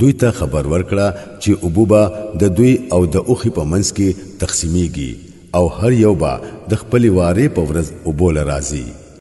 دوی ته خبر ورکړه چې ابوبا د دوی او د اوخي په منځ کې تقسیمیږي او هر یو با د خپل واره په ورځ اوبول راځي